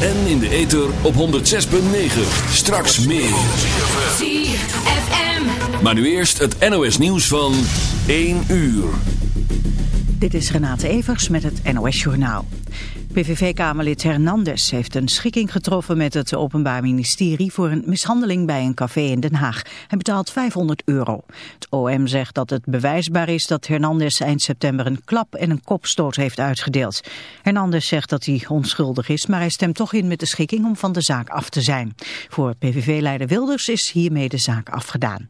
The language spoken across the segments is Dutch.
En in de ether op 106.9. Straks meer. ZFM. Maar nu eerst het NOS nieuws van 1 uur. Dit is Renate Evers met het NOS Journaal. PVV-kamerlid Hernandez heeft een schikking getroffen met het Openbaar Ministerie voor een mishandeling bij een café in Den Haag. Hij betaalt 500 euro. Het OM zegt dat het bewijsbaar is dat Hernandez eind september een klap en een kopstoot heeft uitgedeeld. Hernandez zegt dat hij onschuldig is, maar hij stemt toch in met de schikking om van de zaak af te zijn. Voor PVV-leider Wilders is hiermee de zaak afgedaan.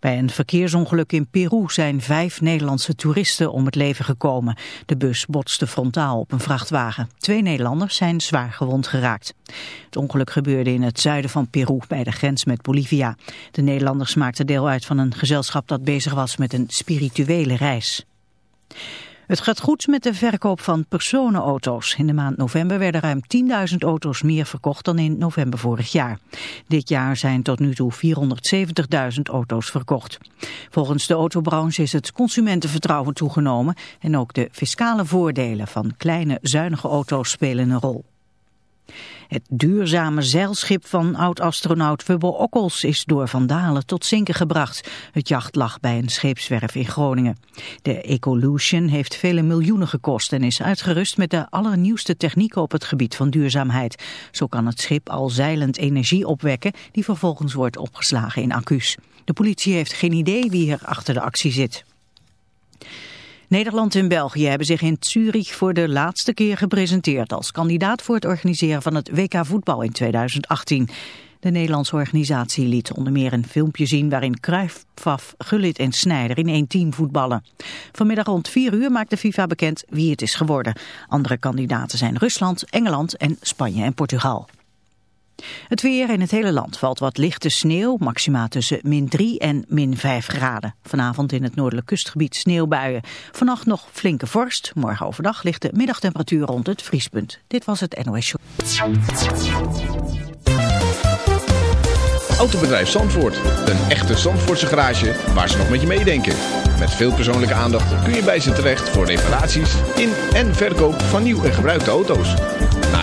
Bij een verkeersongeluk in Peru zijn vijf Nederlandse toeristen om het leven gekomen. De bus botste frontaal op een vrachtwagen. Twee Nederlanders zijn zwaar gewond geraakt. Het ongeluk gebeurde in het zuiden van Peru bij de grens met Bolivia. De Nederlanders maakten deel uit van een gezelschap dat bezig was met een spirituele reis. Het gaat goed met de verkoop van personenauto's. In de maand november werden ruim 10.000 auto's meer verkocht dan in november vorig jaar. Dit jaar zijn tot nu toe 470.000 auto's verkocht. Volgens de autobranche is het consumentenvertrouwen toegenomen en ook de fiscale voordelen van kleine zuinige auto's spelen een rol. Het duurzame zeilschip van oud-astronaut Wubbo Okkels is door vandalen tot zinken gebracht. Het jacht lag bij een scheepswerf in Groningen. De Ecolution heeft vele miljoenen gekost en is uitgerust met de allernieuwste technieken op het gebied van duurzaamheid. Zo kan het schip al zeilend energie opwekken die vervolgens wordt opgeslagen in accu's. De politie heeft geen idee wie er achter de actie zit. Nederland en België hebben zich in Zurich voor de laatste keer gepresenteerd als kandidaat voor het organiseren van het WK voetbal in 2018. De Nederlandse organisatie liet onder meer een filmpje zien waarin Cruijff, Faf, Gullit en Snijder in één team voetballen. Vanmiddag rond 4 uur maakt de FIFA bekend wie het is geworden. Andere kandidaten zijn Rusland, Engeland en Spanje en Portugal. Het weer in het hele land valt wat lichte sneeuw, maxima tussen min 3 en min 5 graden. Vanavond in het noordelijk kustgebied sneeuwbuien. Vannacht nog flinke vorst. Morgen overdag ligt de middagtemperatuur rond het vriespunt. Dit was het NOS Show. Autobedrijf Zandvoort. Een echte Zandvoortse garage waar ze nog met je meedenken. Met veel persoonlijke aandacht kun je bij ze terecht voor reparaties in en verkoop van nieuw en gebruikte auto's.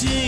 see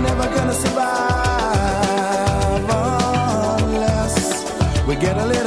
We're never gonna survive unless we get a little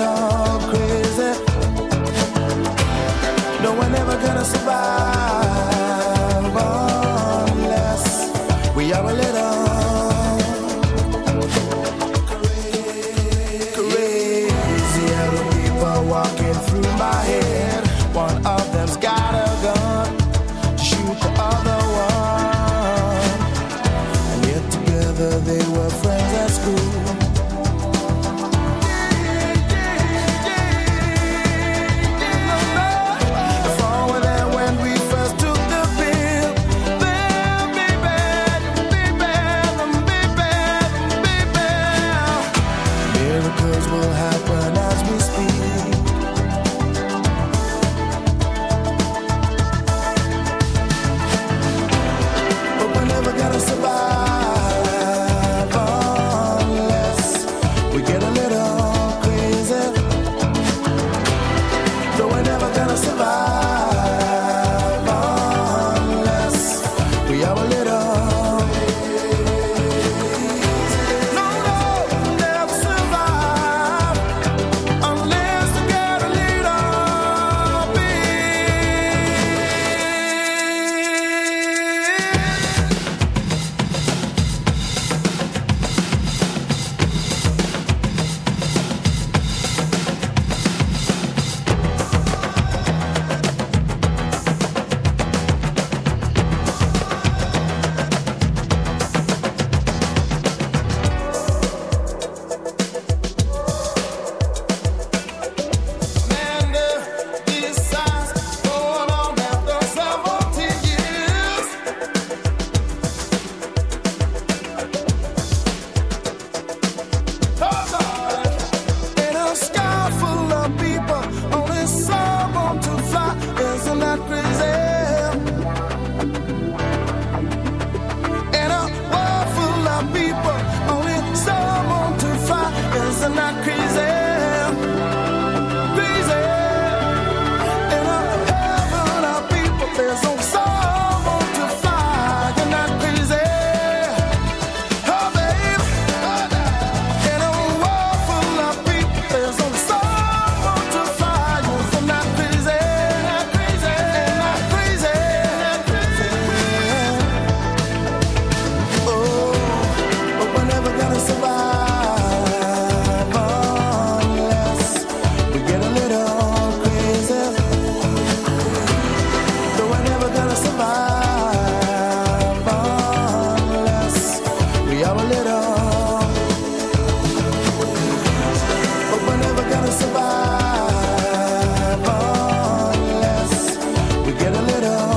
little.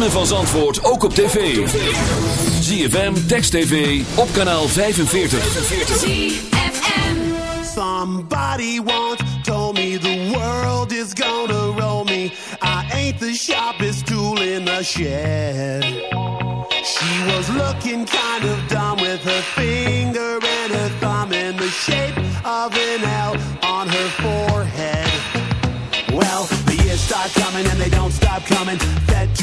Ritme van Zandvoort ook op tv. ZFM, Text TV, op kanaal 45. Somebody once told me the world is gonna roll me. I ain't the sharpest tool in the shed. She was looking kind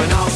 an hour.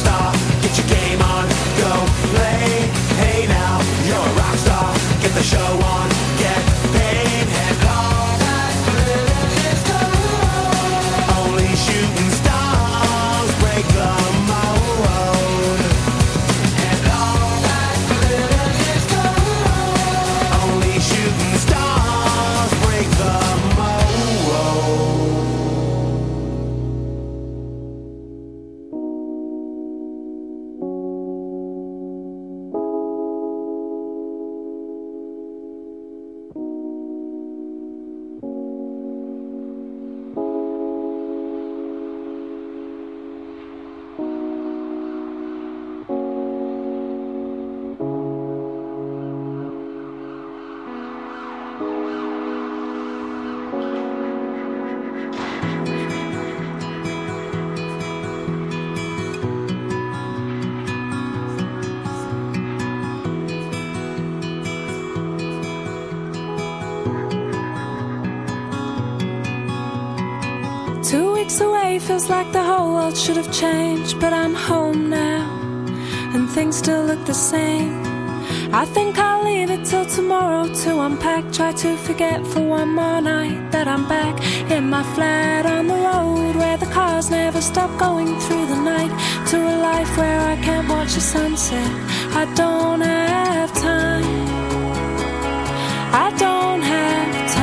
Tomorrow to unpack. Try to forget for one more night that I'm back in my flat on the road where the cars never stop going through the night. To a life where I can't watch the sunset. I don't have time. I don't have time.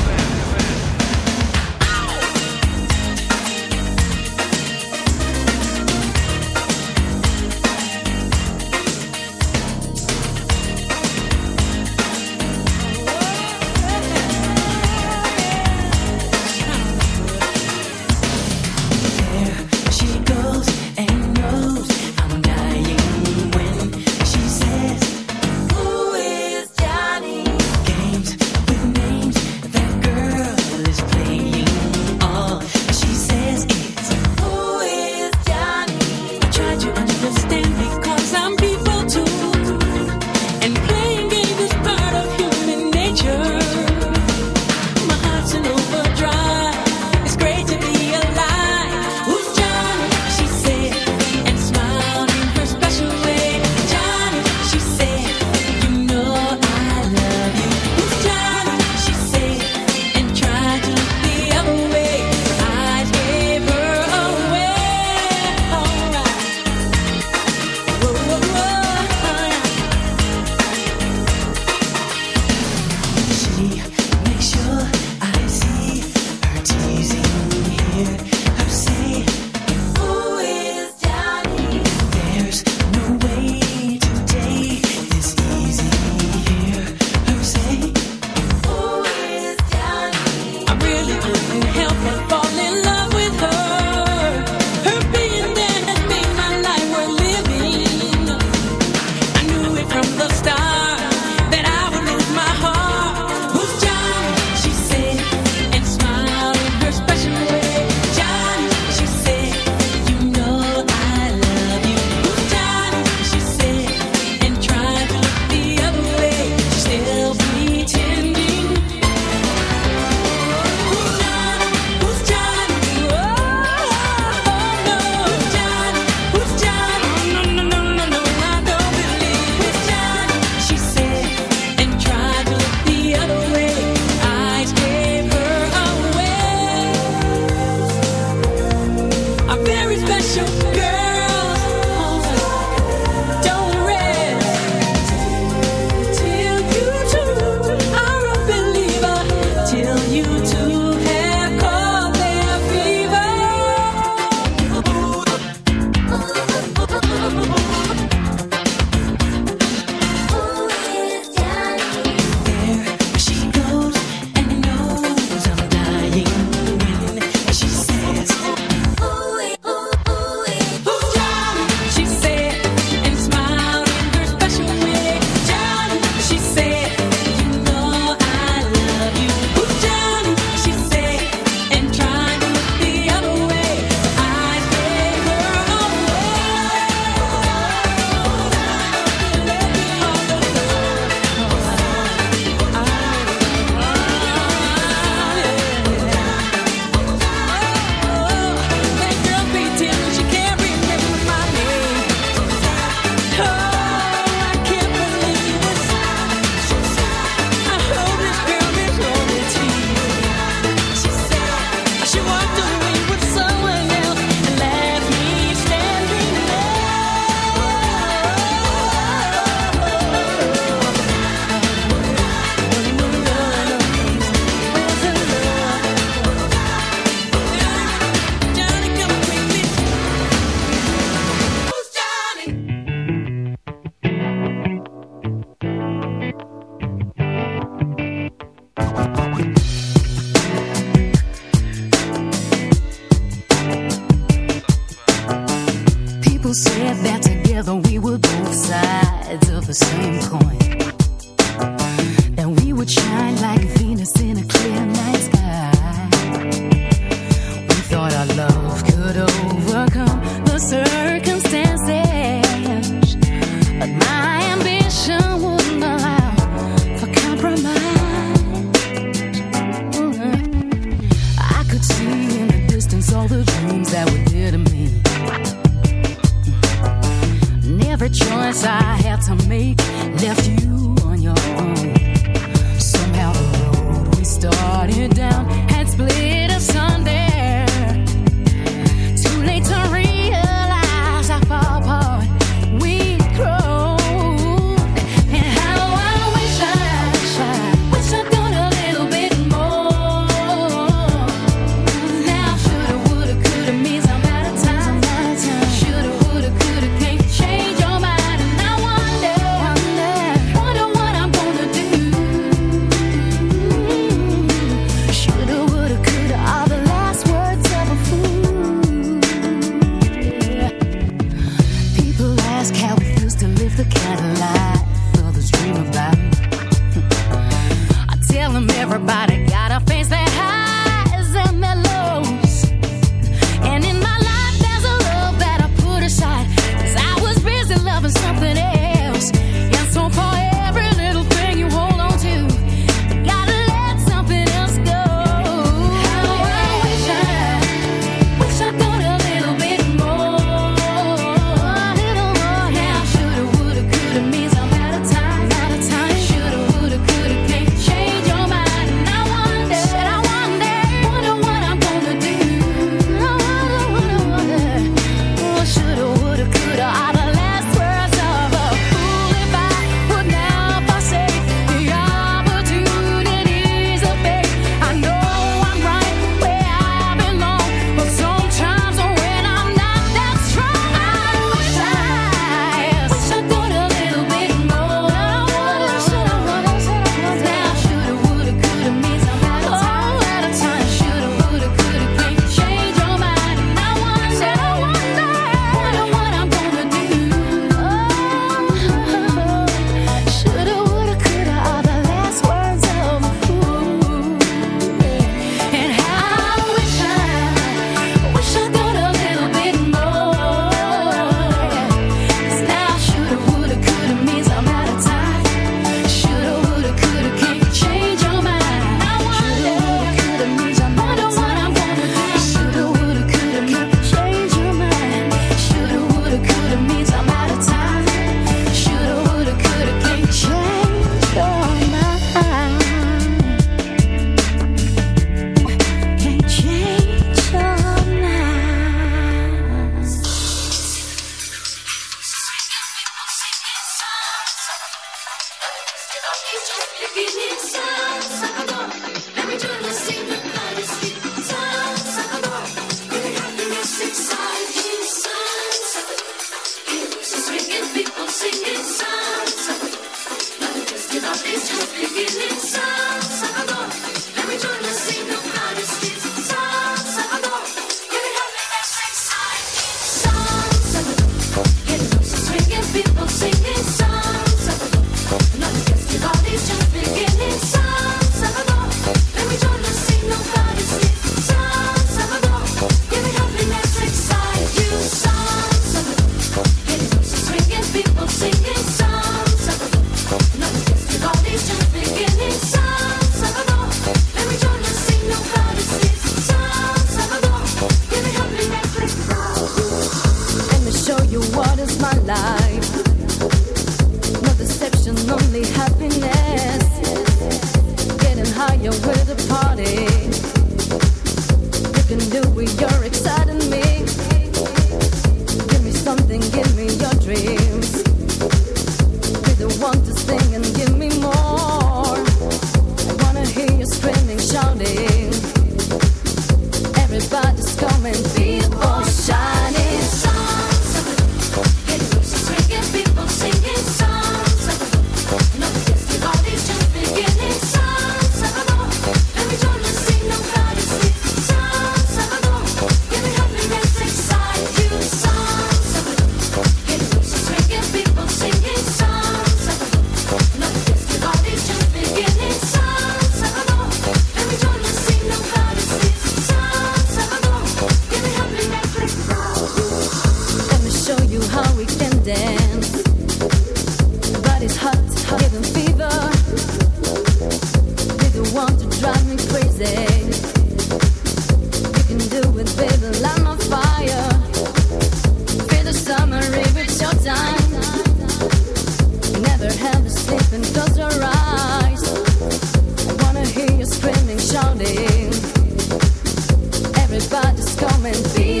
and see